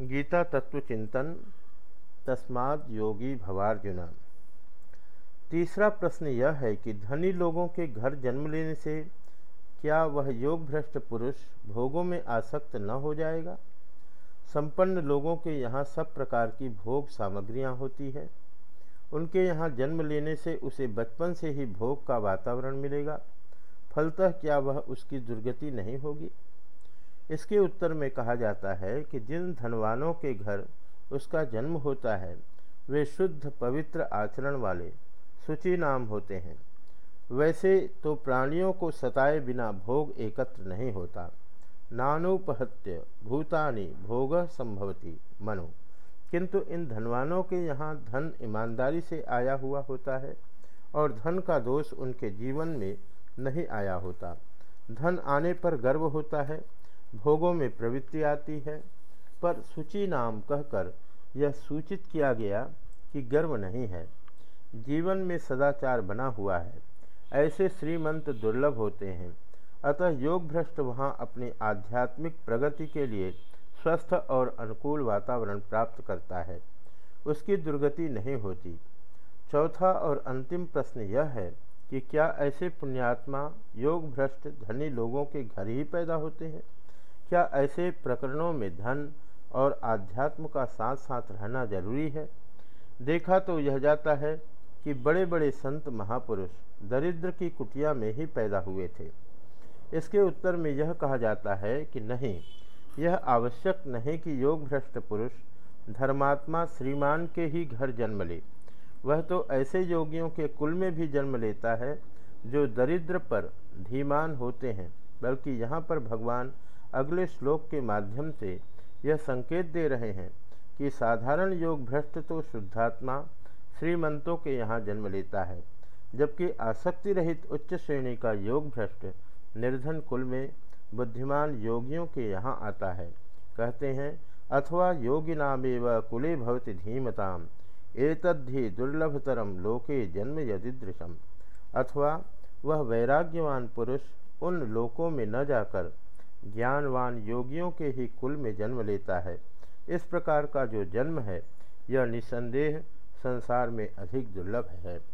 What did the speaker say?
गीता तत्व चिंतन, तस्माद योगी भवार्जुन। तीसरा प्रश्न यह है कि धनी लोगों के घर जन्म लेने से क्या वह योग भ्रष्ट पुरुष भोगों में आसक्त न हो जाएगा? संपन्न लोगों के यहाँ सब प्रकार की भोग सामग्रियाँ होती है। उनके यहाँ जन्म लेने से उसे बचपन से ही भोग का वातावरण मिलेगा। फलतः क्या वह उसकी दुर्गति नहीं होगी? इसके उत्तर में कहा जाता है कि जिन धनवानों के घर उसका जन्म होता है, वे शुद्ध पवित्र आचरण वाले, सुचि नाम होते हैं। वैसे तो प्राणियों को सताए बिना भोग एकत्र नहीं होता। नानुपहत्य, भूतानि, भोग संभवती, मनु। किंतु इन धनवानों के यहाँ धन ईमानदारी से आया हुआ होता है और धन का दोष उनके जीवन में नहीं आया होता। धन आने पर गर्व होता है भोगों में प्रवृत्ति आती है, पर सूची नाम कहकर यह सूचित किया गया कि गर्व नहीं है। जीवन में सदाचार बना हुआ है। ऐसे श्रीमंत दुर्लभ होते हैं। अतः योग भ्रष्ट वहाँ अपनी आध्यात्मिक प्रगति के लिए स्वस्थ और अनुकूल वातावरण प्राप्त करता है। उसकी दुर्गति नहीं होती। चौथा और अंतिम प्रश्न यह है कि क्या ऐसे पुण्यात्मा योग भ्रष्ट धनी लोगों के घर ही पैदा होते हैं? क्या ऐसे प्रकरणों में धन और आध्यात्म का साथ साथ रहना ज़रूरी है? देखा तो यह जाता है कि बड़े बड़े संत महापुरुष दरिद्र की कुटिया में ही पैदा हुए थे। इसके उत्तर में यह कहा जाता है कि नहीं, यह आवश्यक नहीं कि योग भ्रष्ट पुरुष धर्मात्मा श्रीमान के ही घर जन्म ले। वह तो ऐसे योगियों के कुल में भी जन्म लेता है जो दरिद्र पर धीमान होते हैं, बल्कि यहाँ पर भगवान अगले श्लोक के माध्यम से यह संकेत दे रहे हैं कि साधारण योग भ्रष्ट तो शुद्धात्मा श्रीमंतों के यहाँ जन्म लेता है, जबकि आसक्ति रहित उच्च श्रेणी का योग भ्रष्ट निर्धन कुल में बुद्धिमान योगियों के यहाँ आता है। कहते हैं, अथवा योगी नामेव कुले भवति धीमताम, एतद्धि दुर्लभतरम लोके जन्म यदिदृशम। अथवा वह वैराग्यवान पुरुष उन लोकों में न जाकर ज्ञानवान योगियों के ही कुल में जन्म लेता है। इस प्रकार का जो जन्म है, यह निसंदेह संसार में अधिक दुर्लभ है।